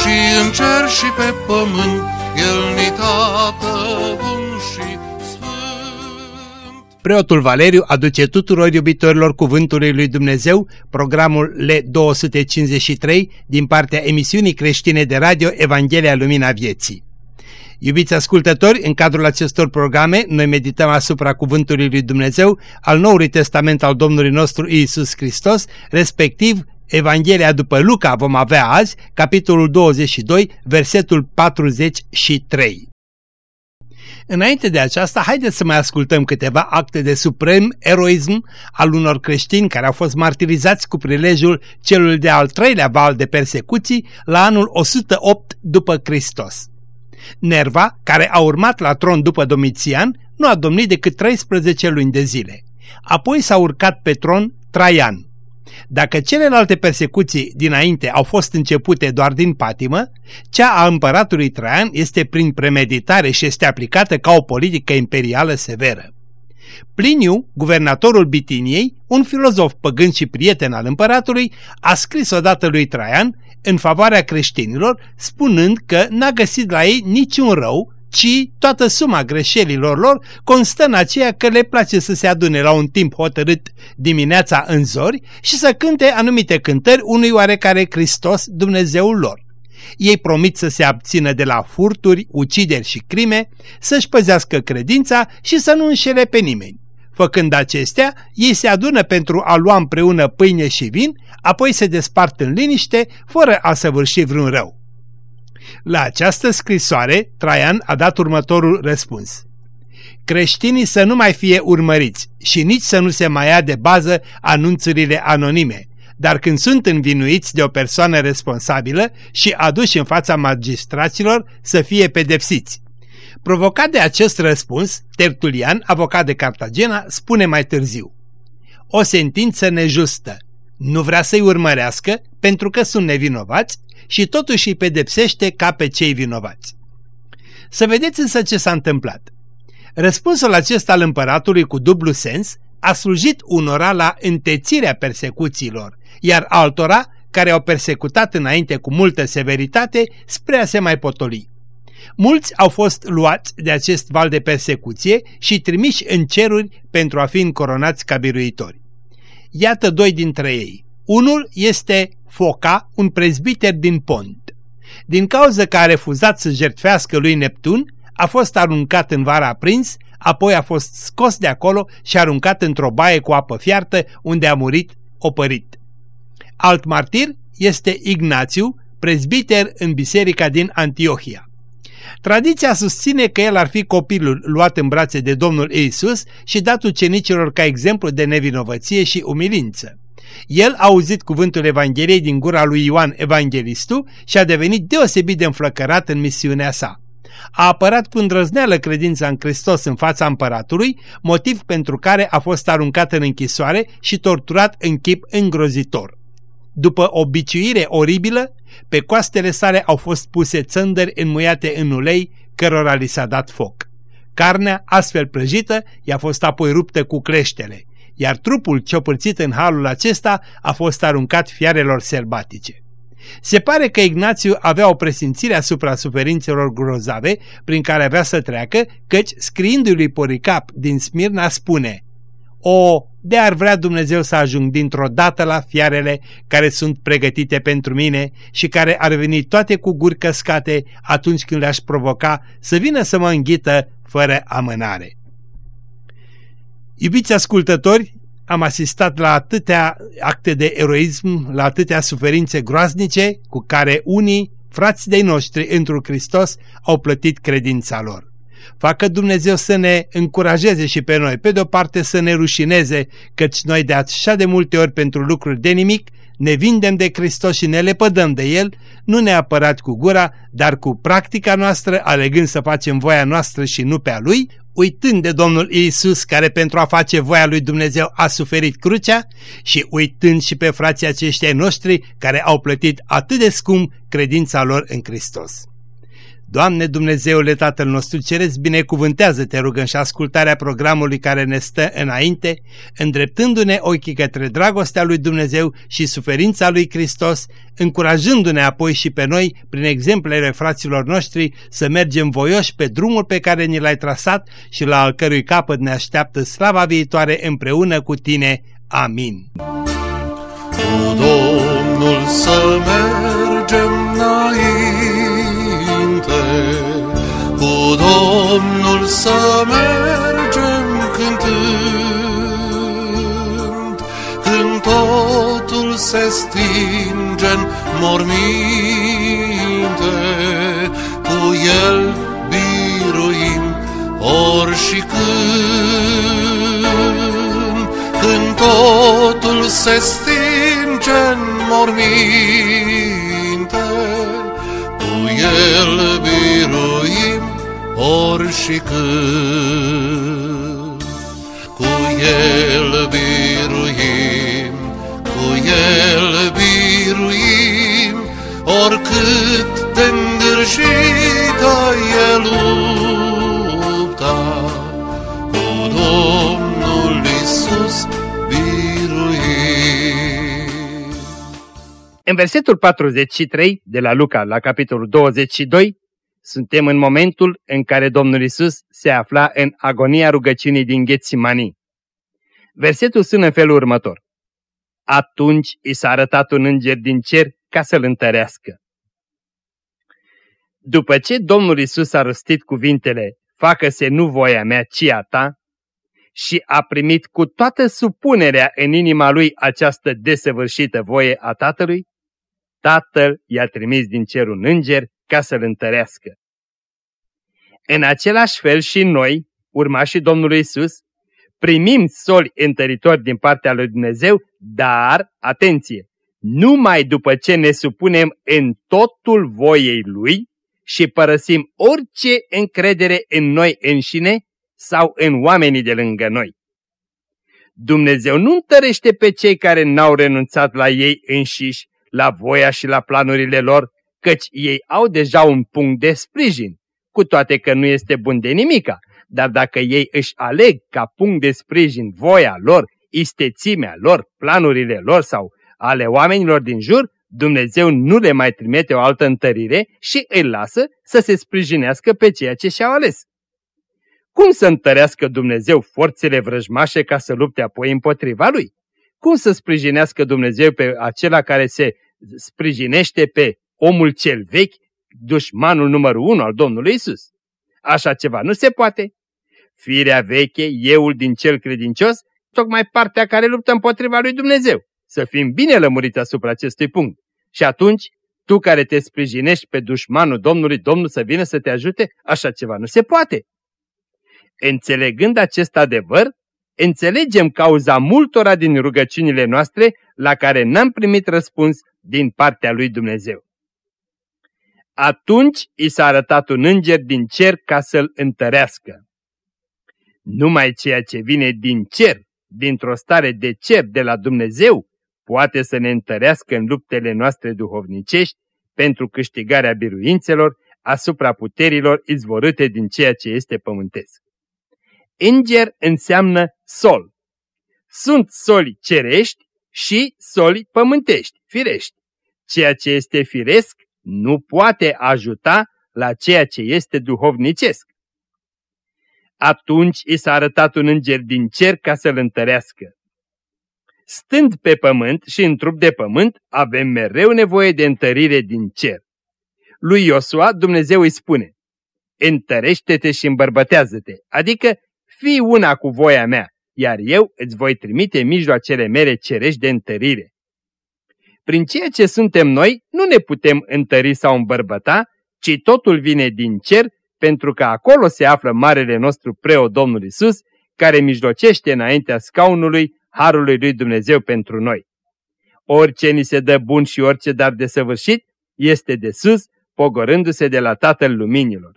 și în cer și pe pământ, El ni tată bun și sfânt. Preotul Valeriu aduce tuturor iubitorilor Cuvântului lui Dumnezeu programul L253 din partea emisiunii creștine de radio Evanghelia Lumina Vieții. Iubiți ascultători, în cadrul acestor programe, noi medităm asupra Cuvântului lui Dumnezeu al Noului Testament al Domnului nostru Iisus Hristos, respectiv Evanghelia după Luca vom avea azi, capitolul 22, versetul 43. Înainte de aceasta, haideți să mai ascultăm câteva acte de suprem eroism al unor creștini care au fost martirizați cu prilejul celul de al treilea val de persecuții la anul 108 după Hristos. Nerva, care a urmat la tron după Domitian, nu a domnit decât 13 luni de zile. Apoi s-a urcat pe tron Traian. Dacă celelalte persecuții dinainte au fost începute doar din patimă, cea a împăratului Traian este prin premeditare și este aplicată ca o politică imperială severă. Pliniu, guvernatorul Bitiniei, un filozof păgând și prieten al împăratului, a scris odată lui Traian în favoarea creștinilor, spunând că n-a găsit la ei niciun rău, ci toată suma greșelilor lor constă în aceea că le place să se adune la un timp hotărât dimineața în zori și să cânte anumite cântări unui oarecare Hristos, Dumnezeul lor. Ei promit să se abțină de la furturi, ucideri și crime, să-și păzească credința și să nu înșele pe nimeni. Făcând acestea, ei se adună pentru a lua împreună pâine și vin, apoi se despart în liniște, fără a săvârși vreun rău. La această scrisoare, Traian a dat următorul răspuns. Creștinii să nu mai fie urmăriți și nici să nu se mai ia de bază anunțurile anonime, dar când sunt învinuiți de o persoană responsabilă și aduși în fața magistraților să fie pedepsiți. Provocat de acest răspuns, Tertulian, avocat de Cartagena, spune mai târziu O sentință nejustă. Nu vrea să-i urmărească pentru că sunt nevinovați și totuși îi pedepsește ca pe cei vinovați. Să vedeți însă ce s-a întâmplat. Răspunsul acesta al împăratului cu dublu sens a slujit unora la întețirea persecuțiilor, iar altora, care au persecutat înainte cu multă severitate, spre a se mai potoli. Mulți au fost luați de acest val de persecuție și trimiși în ceruri pentru a fi încoronați ca biruitori. Iată doi dintre ei. Unul este Foca, un prezbiter din Pont. Din cauza că a refuzat să jertfească lui Neptun, a fost aruncat în vara aprins, apoi a fost scos de acolo și aruncat într-o baie cu apă fiartă, unde a murit opărit. Alt martir este Ignațiu, prezbiter în biserica din Antiohia. Tradiția susține că el ar fi copilul luat în brațe de Domnul Iisus și dat ucenicilor ca exemplu de nevinovăție și umilință. El a auzit cuvântul Evangheliei din gura lui Ioan Evanghelistul și a devenit deosebit de înflăcărat în misiunea sa. A apărat cu îndrăzneală credința în Hristos în fața împăratului, motiv pentru care a fost aruncat în închisoare și torturat în chip îngrozitor. După o biciuire oribilă, pe coastele sale au fost puse țândări înmuiate în ulei, cărora li s-a dat foc. Carnea, astfel prăjită, i-a fost apoi ruptă cu cleștele, iar trupul ciopărțit în halul acesta a fost aruncat fiarelor sălbatice. Se pare că Ignațiu avea o presimțire asupra suferințelor grozave prin care avea să treacă, căci scriindu-i lui Poricap din Smirna spune O, de ar vrea Dumnezeu să ajung dintr-o dată la fiarele care sunt pregătite pentru mine și care ar veni toate cu guri căscate atunci când le-aș provoca să vină să mă înghită fără amânare. Iubiți ascultători, am asistat la atâtea acte de eroism, la atâtea suferințe groaznice cu care unii, frați de noștri într Hristos, au plătit credința lor. Facă Dumnezeu să ne încurajeze și pe noi, pe de-o parte să ne rușineze, căci noi de așa de multe ori pentru lucruri de nimic ne vindem de Hristos și ne lepădăm de El, nu neapărat cu gura, dar cu practica noastră, alegând să facem voia noastră și nu pe a Lui, uitând de Domnul Iisus care pentru a face voia lui Dumnezeu a suferit crucea și uitând și pe frații aceștia noștri care au plătit atât de scump credința lor în Hristos. Doamne Dumnezeule Tatăl nostru Ceresc, binecuvântează-te rugăm și ascultarea programului care ne stă înainte, îndreptându-ne ochii către dragostea lui Dumnezeu și suferința lui Hristos, încurajându-ne apoi și pe noi, prin exemplele fraților noștri, să mergem voioși pe drumul pe care ni l-ai trasat și la al cărui capăt ne așteaptă slava viitoare împreună cu tine. Amin. Cu Domnul să mergem înainte, Domnul să mergem cântând, când totul se stinge în morminte, cu El biruim ori și când, când totul se stinge în morminte, cu El biruim ori și când. Cu El biruim, cu El biruim, oricât de îngârșită e lupta, cu Domnul Isus biruim. În versetul 43 de la Luca, la capitolul 22, suntem în momentul în care Domnul Isus se afla în agonia rugăciunii din Ghețimani. Versetul sună în felul următor. Atunci i s-a arătat un înger din cer ca să-l întărească. După ce Domnul Isus a rostit cuvintele, facă-se nu voia mea, ci a ta, și a primit cu toată supunerea în inima lui această desăvârșită voie a Tatălui, Tatăl i-a trimis din cer un înger ca să-l întărească. În același fel și noi, urmașii Domnului Isus, primim soli întăritori din partea lui Dumnezeu, dar, atenție, numai după ce ne supunem în totul voiei Lui și părăsim orice încredere în noi înșine sau în oamenii de lângă noi. Dumnezeu nu întărește pe cei care n-au renunțat la ei înșiși, la voia și la planurile lor, căci ei au deja un punct de sprijin, cu toate că nu este bun de nimica, dar dacă ei își aleg ca punct de sprijin voia lor, istețimea lor, planurile lor sau ale oamenilor din jur, Dumnezeu nu le mai trimite o altă întărire și îi lasă să se sprijinească pe ceea ce și-au ales. Cum să întărească Dumnezeu forțele vrăjmașe ca să lupte apoi împotriva lui? Cum să sprijinească Dumnezeu pe acela care se sprijinește pe omul cel vechi, dușmanul numărul unu al Domnului Isus. Așa ceva nu se poate. Firea veche, euul din cel credincios, tocmai partea care luptă împotriva lui Dumnezeu. Să fim bine lămuriți asupra acestui punct. Și atunci, tu care te sprijinești pe dușmanul Domnului, Domnul să vină să te ajute, așa ceva nu se poate. Înțelegând acest adevăr, înțelegem cauza multora din rugăciunile noastre la care n-am primit răspuns din partea lui Dumnezeu. Atunci i s-a arătat un înger din cer ca să-l întărească. Numai ceea ce vine din cer, dintr-o stare de cer de la Dumnezeu, poate să ne întărească în luptele noastre duhovnicești pentru câștigarea biruințelor asupra puterilor izvorâte din ceea ce este pământesc. Înger înseamnă sol. Sunt soli cerești și soli pământești, firești. Ceea ce este firesc nu poate ajuta la ceea ce este duhovnicesc. Atunci i s-a arătat un înger din cer ca să-l întărească. Stând pe pământ și în trup de pământ, avem mereu nevoie de întărire din cer. Lui Iosua Dumnezeu îi spune, întărește-te și îmbărbătează-te, adică fii una cu voia mea, iar eu îți voi trimite mijloacele mele cerești de întărire. Prin ceea ce suntem noi, nu ne putem întări sau îmbărbăta, ci totul vine din cer, pentru că acolo se află marele nostru preot Domnul Isus, care mijlocește înaintea scaunului Harului lui Dumnezeu pentru noi. Orice ni se dă bun și orice dar de săvârșit este de sus, pogorându-se de la Tatăl Luminilor.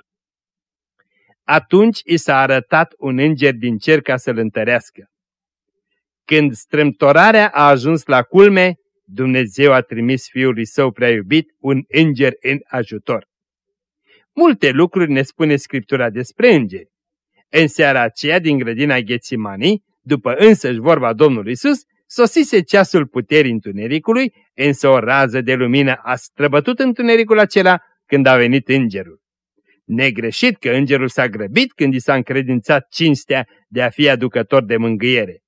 Atunci i s-a arătat un înger din cer ca să-l întărească. Când strâmtorarea a ajuns la culme, Dumnezeu a trimis Fiului Său prea iubit un înger în ajutor. Multe lucruri ne spune Scriptura despre îngeri. În seara aceea din grădina Ghețimanii, după însăși vorba Domnului Isus, sosise ceasul puterii întunericului, însă o rază de lumină a străbătut întunericul acela când a venit îngerul. Negreșit că îngerul s-a grăbit când i s-a încredințat cinstea de a fi aducător de mângâiere.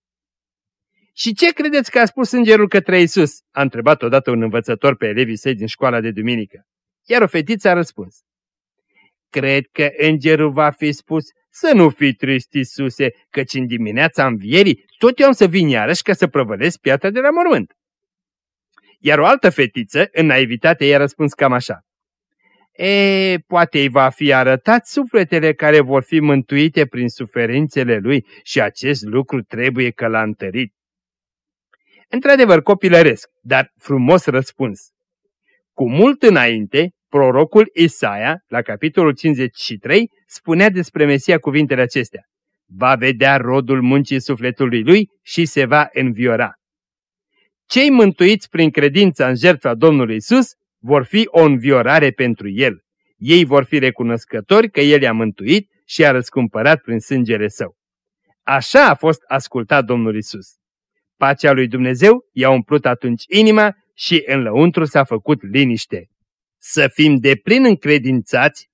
Și ce credeți că a spus îngerul către Isus? A întrebat odată un învățător pe elevii săi din școala de duminică. Iar o fetiță a răspuns. Cred că îngerul va fi spus, să nu fii trist, Iisuse, căci în dimineața învierii tot eu am să vin iarăși ca să prăvălesc piatra de la mormânt. Iar o altă fetiță, în naivitate, i-a răspuns cam așa. E, poate îi va fi arătat sufletele care vor fi mântuite prin suferințele lui și acest lucru trebuie că l-a întărit. Într-adevăr, copilăresc, dar frumos răspuns. Cu mult înainte, prorocul Isaia, la capitolul 53, spunea despre Mesia cuvintele acestea. Va vedea rodul muncii sufletului lui și se va înviora. Cei mântuiți prin credința în jertfa Domnului Isus vor fi o înviorare pentru el. Ei vor fi recunoscători că el i-a mântuit și a răscumpărat prin sângele său. Așa a fost ascultat Domnul Isus. Pacea lui Dumnezeu i-a umplut atunci inima și în lăuntru s-a făcut liniște. Să fim deplin încredințați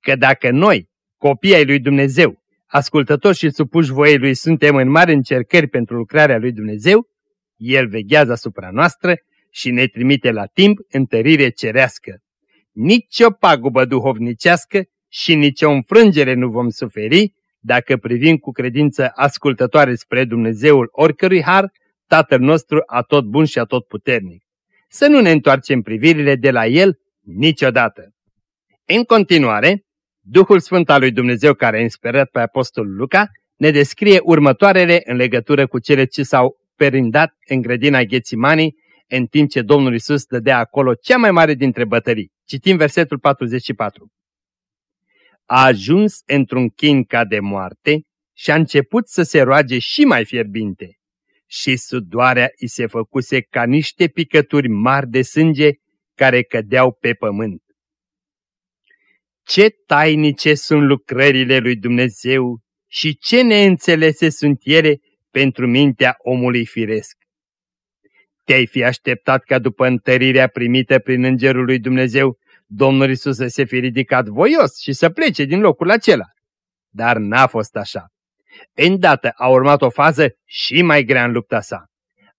că dacă noi, copii ai lui Dumnezeu, ascultători și supuși voiei lui, suntem în mari încercări pentru lucrarea lui Dumnezeu, El veghează asupra noastră și ne trimite la timp întărire cerească. Nici o pagubă duhovnicească și nici o înfrângere nu vom suferi dacă privim cu credință ascultătoare spre Dumnezeul oricărui har, Tatăl nostru atot bun și atot puternic. Să nu ne întoarcem privirile de la El niciodată. În continuare, Duhul Sfânt al lui Dumnezeu care a inspirat pe Apostolul Luca ne descrie următoarele în legătură cu cele ce s-au perindat în grădina Ghețimanii în timp ce Domnul Isus dădea acolo cea mai mare dintre bătării. Citim versetul 44. A ajuns într-un chin ca de moarte și a început să se roage și mai fierbinte și sudoarea îi se făcuse ca niște picături mari de sânge care cădeau pe pământ. Ce tainice sunt lucrările lui Dumnezeu și ce neînțelese sunt ele pentru mintea omului firesc. Te-ai fi așteptat ca după întărirea primită prin Îngerul lui Dumnezeu, Domnul Isus să se fi ridicat voios și să plece din locul acela. Dar n-a fost așa. Îndată a urmat o fază și mai grea în lupta sa.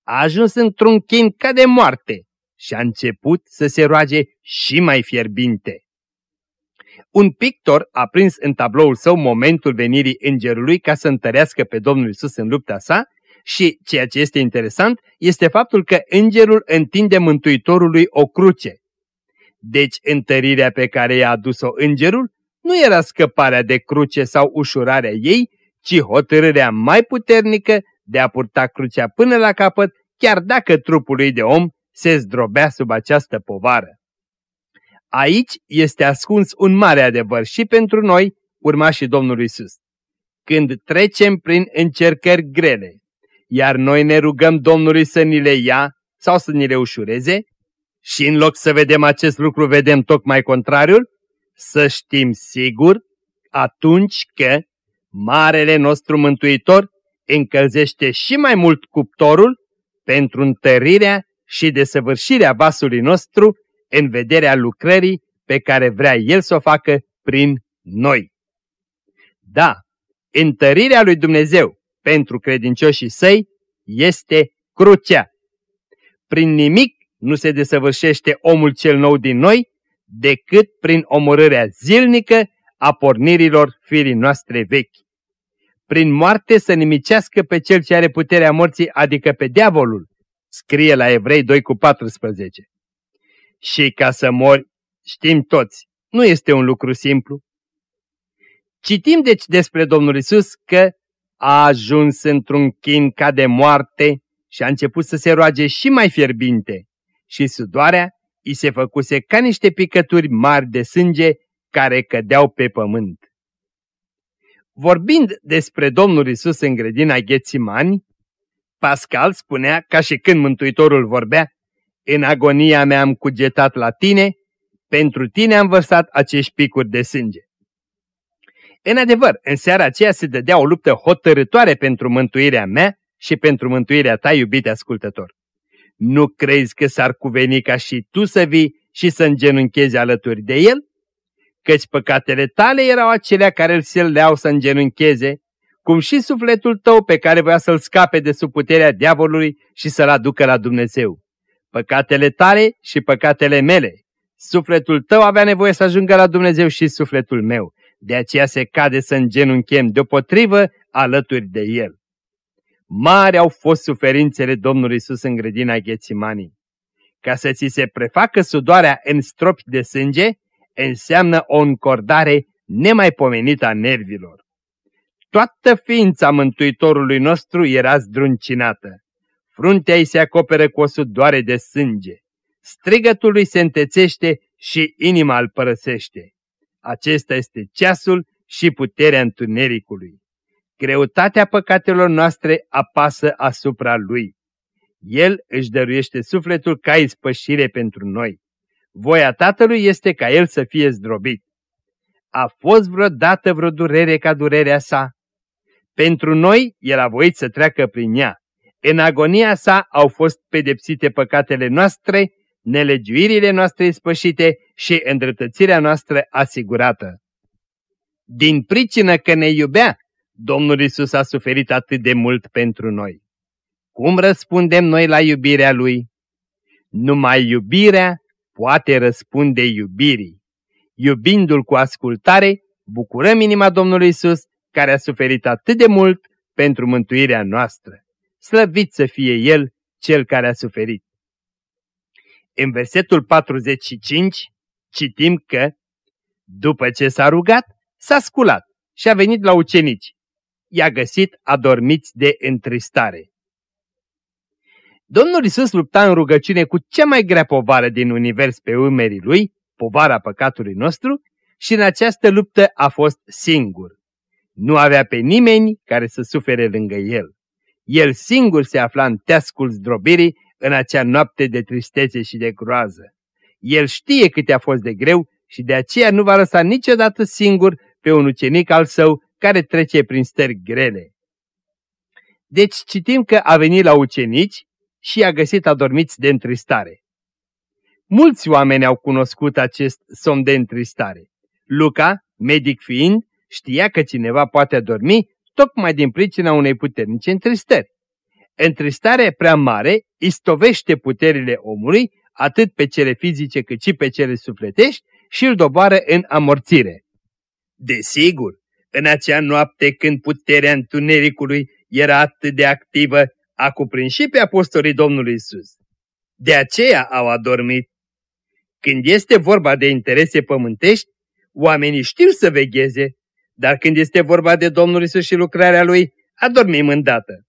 A ajuns într-un chin ca de moarte și a început să se roage și mai fierbinte. Un pictor a prins în tabloul său momentul venirii îngerului ca să întărească pe Domnul Isus în lupta sa și, ceea ce este interesant, este faptul că îngerul întinde Mântuitorului o cruce. Deci întărirea pe care i-a adus-o îngerul nu era scăparea de cruce sau ușurarea ei, ci hotărârea mai puternică de a purta crucea până la capăt, chiar dacă trupul lui de om se zdrobea sub această povară. Aici este ascuns un mare adevăr și pentru noi, urmașii Domnului Isus. Când trecem prin încercări grele, iar noi ne rugăm Domnului să ni le ia sau să ni le ușureze, și în loc să vedem acest lucru, vedem tocmai contrariul, să știm sigur atunci că Marele nostru Mântuitor încălzește și mai mult cuptorul pentru întărirea și desăvârșirea vasului nostru în vederea lucrării pe care vrea El să o facă prin noi. Da, întărirea lui Dumnezeu pentru credincioșii săi este crucea. Prin nimic nu se desăvârșește omul cel nou din noi decât prin omorârea zilnică a pornirilor firii noastre vechi. Prin moarte să nimicească pe cel ce are puterea morții, adică pe diavolul, scrie la Evrei 2 cu 14. Și ca să mori, știm toți, nu este un lucru simplu. Citim deci despre Domnul Isus că a ajuns într-un chin ca de moarte și a început să se roage și mai fierbinte și sudoarea îi se făcuse ca niște picături mari de sânge care cădeau pe pământ. Vorbind despre Domnul Isus în grădina Ghețimani, Pascal spunea, ca și când Mântuitorul vorbea, În agonia mea am cugetat la tine, pentru tine am vărsat acești picuri de sânge. În adevăr, în seara aceea se dădea o luptă hotărătoare pentru mântuirea mea și pentru mântuirea ta, iubite ascultător. Nu crezi că s-ar cuveni ca și tu să vii și să îngenunchezi alături de el? Căci păcatele tale erau acelea care îl sildeau să îngenuncheze, cum și sufletul tău pe care voia să-l scape de sub puterea diavolului și să-l aducă la Dumnezeu. Păcatele tale și păcatele mele. Sufletul tău avea nevoie să ajungă la Dumnezeu și sufletul meu. De aceea se cade să îngenunchem deopotrivă alături de El. Mari au fost suferințele Domnului Isus în grădina Ghețimanii. Ca să ți se prefacă sudoarea în stropi de sânge, înseamnă o încordare nemaipomenită a nervilor. Toată ființa Mântuitorului nostru era zdruncinată. Fruntea îi se acoperă cu o sudoare de sânge. Strigătul lui se întețește și inima îl părăsește. Acesta este ceasul și puterea întunericului. Greutatea păcatelor noastre apasă asupra lui. El își dăruiește sufletul ca ispășire pentru noi. Voia Tatălui este ca el să fie zdrobit. A fost vreodată vreo durere ca durerea sa? Pentru noi, el a voit să treacă prin ea. În agonia sa au fost pedepsite păcatele noastre, nelegiuirile noastre spășite și îndreptățirea noastră asigurată. Din pricină că ne iubea, Domnul Isus a suferit atât de mult pentru noi. Cum răspundem noi la iubirea Lui? Numai iubirea poate răspunde iubirii. Iubindu-L cu ascultare, bucurăm inima Domnului Isus, care a suferit atât de mult pentru mântuirea noastră. Slăvit să fie El, Cel care a suferit. În versetul 45 citim că, după ce s-a rugat, s-a sculat și a venit la ucenici. I-a găsit adormiți de întristare. Domnul Isus lupta în rugăciune cu cea mai grea povară din univers pe umerii lui, povara păcatului nostru, și în această luptă a fost singur. Nu avea pe nimeni care să sufere lângă el. El singur se afla în teascul zdrobirii în acea noapte de tristețe și de groază. El știe cât a fost de greu și de aceea nu va lăsa niciodată singur pe un ucenic al său care trece prin stări grele. Deci citim că a venit la ucenici și i-a găsit adormiți de întristare. Mulți oameni au cunoscut acest somn de întristare. Luca, medic fiind, știa că cineva poate adormi tocmai din pricina unei puternice întristări. Întristarea prea mare istovește puterile omului, atât pe cele fizice cât și pe cele sufletești, și îl doboară în amorțire. Desigur, în acea noapte când puterea întunericului era atât de activă, a cuprins și pe apostolii Domnului Isus. De aceea au adormit. Când este vorba de interese pământești, oamenii știu să vegheze, dar când este vorba de Domnul Isus și lucrarea Lui, adormim îndată.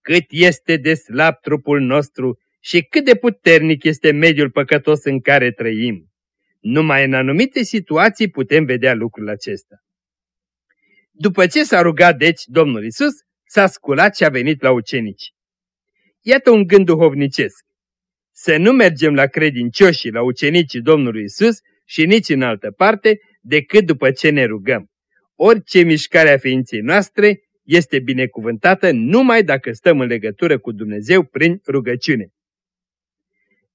Cât este de slab trupul nostru și cât de puternic este mediul păcătos în care trăim. Numai în anumite situații putem vedea lucrul acesta. După ce s-a rugat deci Domnul Isus, s-a sculat și a venit la ucenici. Iată un gând duhovnicesc. Să nu mergem la credincioșii, la ucenicii Domnului Isus și nici în altă parte, decât după ce ne rugăm. Orice mișcare a ființei noastre este binecuvântată numai dacă stăm în legătură cu Dumnezeu prin rugăciune.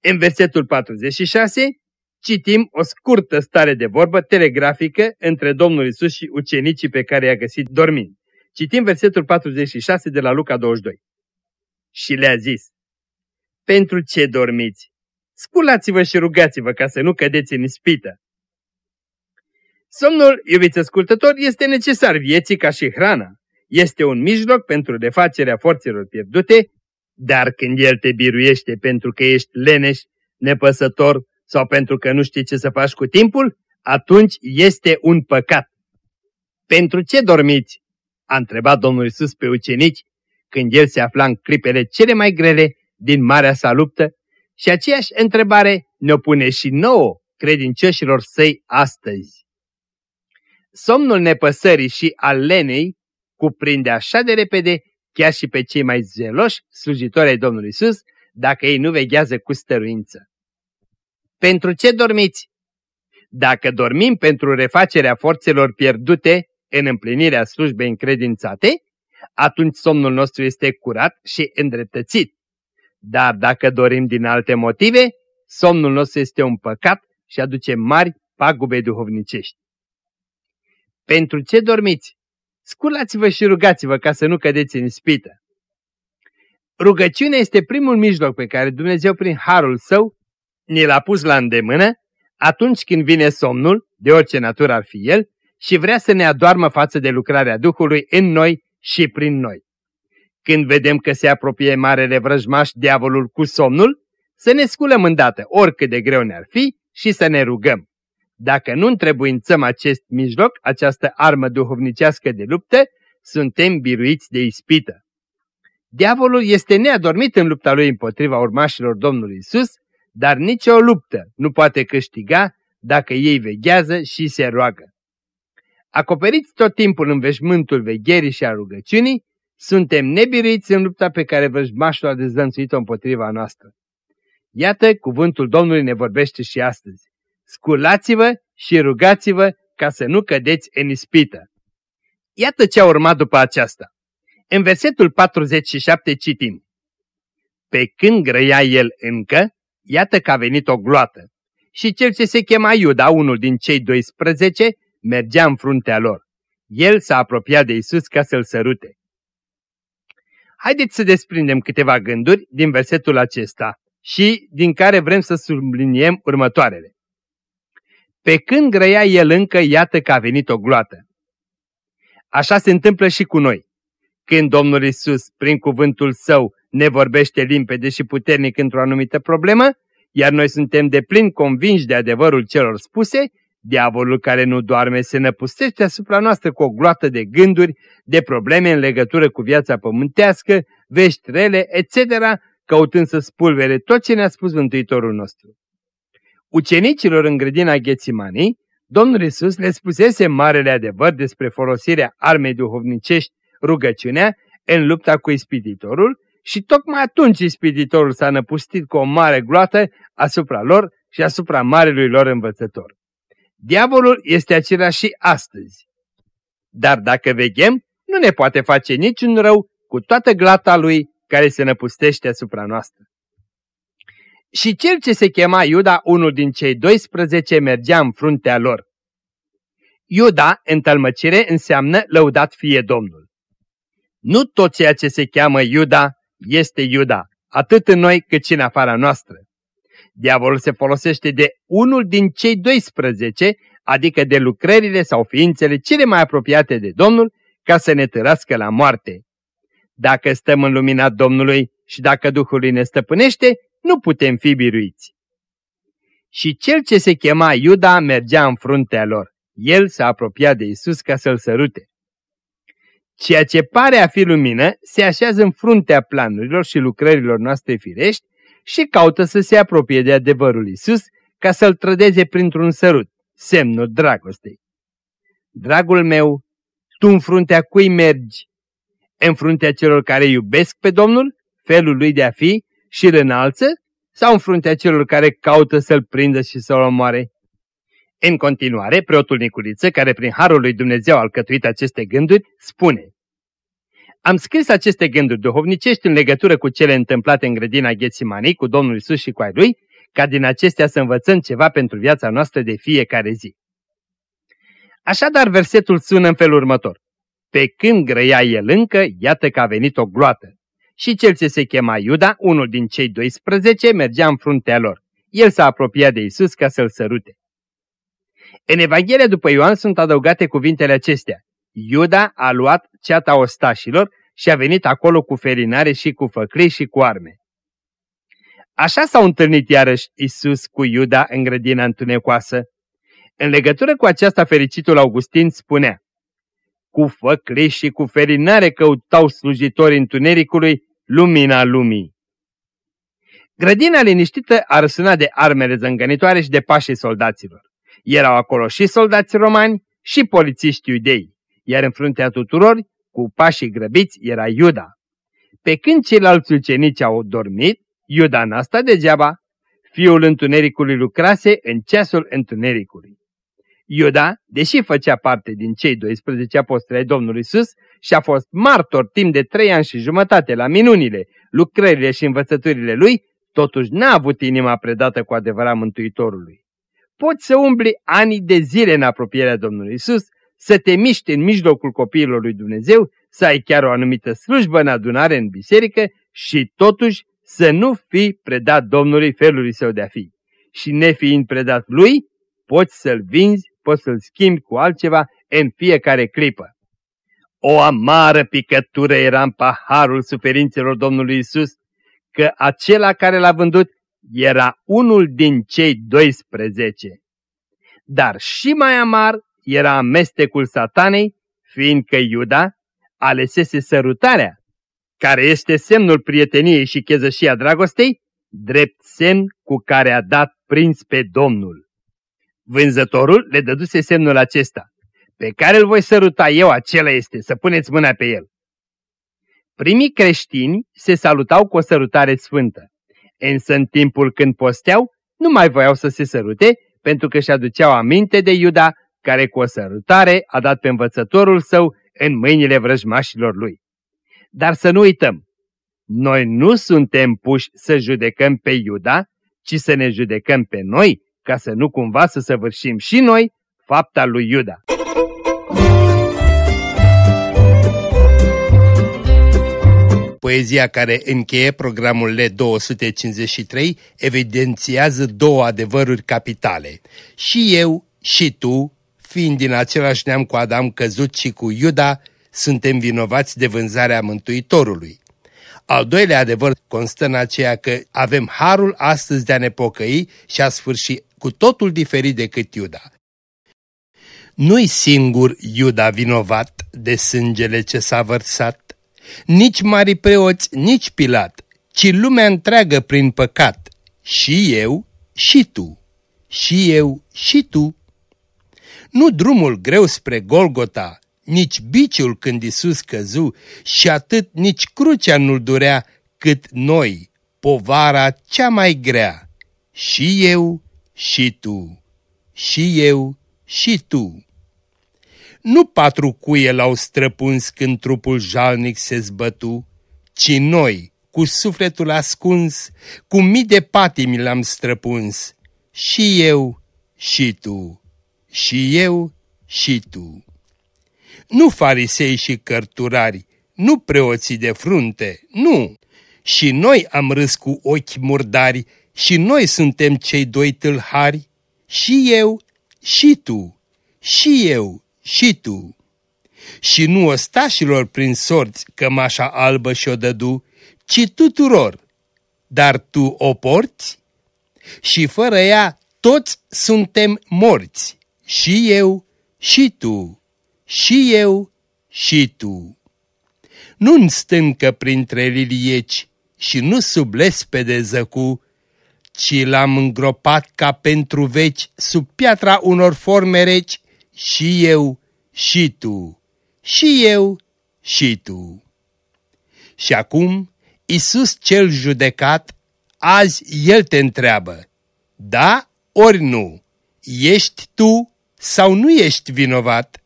În versetul 46 citim o scurtă stare de vorbă telegrafică între Domnul Isus și ucenicii pe care i-a găsit dormind. Citim versetul 46 de la Luca 22 și le-a zis, Pentru ce dormiți? Sculați-vă și rugați-vă ca să nu cădeți în ispită. Somnul, iubiți ascultători, este necesar vieții ca și hrana. Este un mijloc pentru refacerea forțelor pierdute, dar când el te biruiește pentru că ești leneș, nepăsător sau pentru că nu știi ce să faci cu timpul, atunci este un păcat. Pentru ce dormiți? A întrebat Domnul Isus pe ucenici când el se afla în clipele cele mai grele din marea sa luptă și aceeași întrebare ne-o pune și nouă credincioșilor săi astăzi. Somnul nepăsării și al lenei cuprinde așa de repede chiar și pe cei mai zeloși slujitori ai Domnului Isus, dacă ei nu veghează cu stăruință. Pentru ce dormiți? Dacă dormim pentru refacerea forțelor pierdute în împlinirea slujbei încredințate, atunci somnul nostru este curat și îndreptățit. Dar dacă dorim din alte motive, somnul nostru este un păcat și aduce mari pagube duhovnicești. Pentru ce dormiți? Sculați-vă și rugați-vă ca să nu cădeți în spită. Rugăciunea este primul mijloc pe care Dumnezeu prin harul său ne l-a pus la îndemână atunci când vine somnul, de orice natură ar fi el, și vrea să ne adoarmă față de lucrarea Duhului în noi și prin noi. Când vedem că se apropie marele vrăjmaș diavolul cu somnul, să ne sculăm îndată, oricât de greu ne-ar fi, și să ne rugăm. Dacă nu întrebuințăm acest mijloc, această armă duhovnicească de luptă, suntem biruiți de ispită. Diavolul este neadormit în lupta lui împotriva urmașilor Domnului Isus, dar nicio luptă nu poate câștiga dacă ei veghează și se roagă. Acoperiți tot timpul în veșmântul vegherii și a rugăciunii, suntem nebiruiți în lupta pe care vrăjmașul a dezlănțuit-o împotriva noastră. Iată, cuvântul Domnului ne vorbește și astăzi. Sculați-vă și rugați-vă ca să nu cădeți în ispită. Iată ce a urmat după aceasta. În versetul 47 citim. Pe când grăia el încă, iată că a venit o gloată. Și cel ce se chema Iuda, unul din cei 12, mergea în fruntea lor. El s-a apropiat de Isus ca să-l sărute. Haideți să desprindem câteva gânduri din versetul acesta și din care vrem să subliniem următoarele. Pe când grăia el încă, iată că a venit o gloată. Așa se întâmplă și cu noi. Când Domnul Isus, prin cuvântul Său, ne vorbește limpede și puternic într-o anumită problemă, iar noi suntem de plin convinși de adevărul celor spuse, diavolul care nu doarme se năpustește asupra noastră cu o gloată de gânduri, de probleme în legătură cu viața pământească, vești rele, etc., căutând să spulvere tot ce ne-a spus Mântuitorul nostru. Ucenicilor în grădina Ghețimanii, Domnul Isus le spusese marele adevăr despre folosirea armei duhovnicești, rugăciunea, în lupta cu ispititorul și tocmai atunci ispititorul s-a năpustit cu o mare gloată asupra lor și asupra marelui lor învățător. Diavolul este același și astăzi. Dar dacă veghem, nu ne poate face niciun rău cu toată glata lui care se năpustește asupra noastră. Și cel ce se chema Iuda, unul din cei 12, mergea în fruntea lor. Iuda, în tălmăcire, înseamnă lăudat fie Domnul. Nu tot ceea ce se cheamă Iuda este Iuda, atât în noi cât și în afara noastră. Diavolul se folosește de unul din cei 12, adică de lucrările sau ființele cele mai apropiate de Domnul, ca să ne târască la moarte. Dacă stăm în lumina Domnului și dacă Duhul ne stăpânește, nu putem fi biruiți. Și cel ce se chema Iuda mergea în fruntea lor. El s-a apropiat de Isus ca să-l sărute. Ceea ce pare a fi lumină se așează în fruntea planurilor și lucrărilor noastre firești și caută să se apropie de adevărul Isus ca să-l trădeze printr-un sărut, semnul dragostei. Dragul meu, tu în fruntea cui mergi? În fruntea celor care iubesc pe Domnul, felul lui de a fi și îl înalță sau în fruntea celor care caută să-l prindă și să-l omoare? În continuare, preotul Niculiță, care prin harul lui Dumnezeu a alcătuit aceste gânduri, spune Am scris aceste gânduri duhovnicești în legătură cu cele întâmplate în grădina Ghețimanii cu Domnul Isus și cu ai lui, ca din acestea să învățăm ceva pentru viața noastră de fiecare zi. Așadar, versetul sună în felul următor. Pe când grăia el încă, iată că a venit o gloată și cel ce se chema Iuda, unul din cei 12, mergea în fruntea lor. El s-a apropiat de Isus ca să-l sărute. În Evanghelia după Ioan sunt adăugate cuvintele acestea. Iuda a luat ceata ostașilor și a venit acolo cu felinare și cu făclii și cu arme. Așa s-au întâlnit iarăși Isus cu Iuda în grădina întunecoasă. În legătură cu aceasta fericitul Augustin spunea, cu făcliși și cu ferinare căutau slujitorii întunericului lumina lumii. Grădina liniștită a răsunat de armele zângănitoare și de pașii soldaților. Erau acolo și soldați romani și polițiști iudei, iar în fruntea tuturor, cu pașii grăbiți, era Iuda. Pe când ceilalți ucenici au dormit, Iuda n-a stat degeaba. Fiul întunericului lucrase în ceasul întunericului. Iuda, deși făcea parte din cei 12 apostoli ai Domnului Isus și a fost martor timp de trei ani și jumătate la minunile, lucrările și învățăturile lui, totuși n-a avut inima predată cu adevărat Mântuitorului. Poți să umbli ani de zile în apropierea Domnului Isus, să te miști în mijlocul copiilor lui Dumnezeu, să ai chiar o anumită slujbă în adunare în biserică și totuși să nu fii predat Domnului felului său de a fi. Și nefiind predat lui, poți să-l vinzi, poți să-l schimbi cu altceva în fiecare clipă. O amară picătură era în paharul suferințelor Domnului Isus, că acela care l-a vândut era unul din cei 12. Dar și mai amar era amestecul satanei, fiindcă Iuda alesese sărutarea, care este semnul prieteniei și chezășia dragostei, drept semn cu care a dat prins pe Domnul. Vânzătorul le dăduse semnul acesta. Pe care îl voi săruta eu, acela este, să puneți mâna pe el. Primii creștini se salutau cu o sărutare sfântă, însă în timpul când posteau, nu mai voiau să se sărute, pentru că și-aduceau aminte de Iuda, care cu o sărutare a dat pe învățătorul său în mâinile vrăjmașilor lui. Dar să nu uităm, noi nu suntem puși să judecăm pe Iuda, ci să ne judecăm pe noi, ca să nu cumva să săvârșim și noi fapta lui Iuda. Poezia care încheie programul L253 evidențiază două adevăruri capitale. Și eu și tu, fiind din același neam cu Adam căzut și cu Iuda, suntem vinovați de vânzarea Mântuitorului. Al doilea adevăr constă în aceea că avem harul astăzi de a ne pocăi și a sfârși cu totul diferit decât Iuda. Nu-i singur Iuda vinovat de sângele ce s-a vărsat, nici mari preoți, nici Pilat, ci lumea întreagă prin păcat, și eu, și tu, și eu, și tu. Nu drumul greu spre Golgota, nici biciul când Isus căzu și atât nici crucea nu-l durea cât noi, povara cea mai grea. Și eu, și tu, și eu, și tu. Nu patru cuie l-au străpuns când trupul jalnic se zbătu, ci noi, cu sufletul ascuns, cu mii de patimi l-am străpuns. Și eu, și tu, și eu, și tu. Nu farisei și cărturari, nu preoții de frunte, nu. Și noi am râs cu ochi murdari și noi suntem cei doi tâlhari, și eu, și tu, și eu, și tu. Și nu ostașilor prin sorți cămașa albă și-o dădu, ci tuturor, dar tu o porți? Și fără ea toți suntem morți, și eu, și tu, și eu, și tu. Nu-n stâncă printre lilieci și nu sub lespede zăcu, ci l-am îngropat ca pentru veci sub piatra unor forme reci, și eu, și tu, și eu, și tu. Și acum, Isus cel judecat, azi El te întreabă, da ori nu, ești tu sau nu ești vinovat?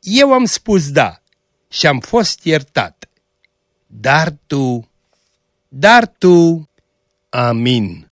Eu am spus da și am fost iertat. Dar tu, dar tu, amin.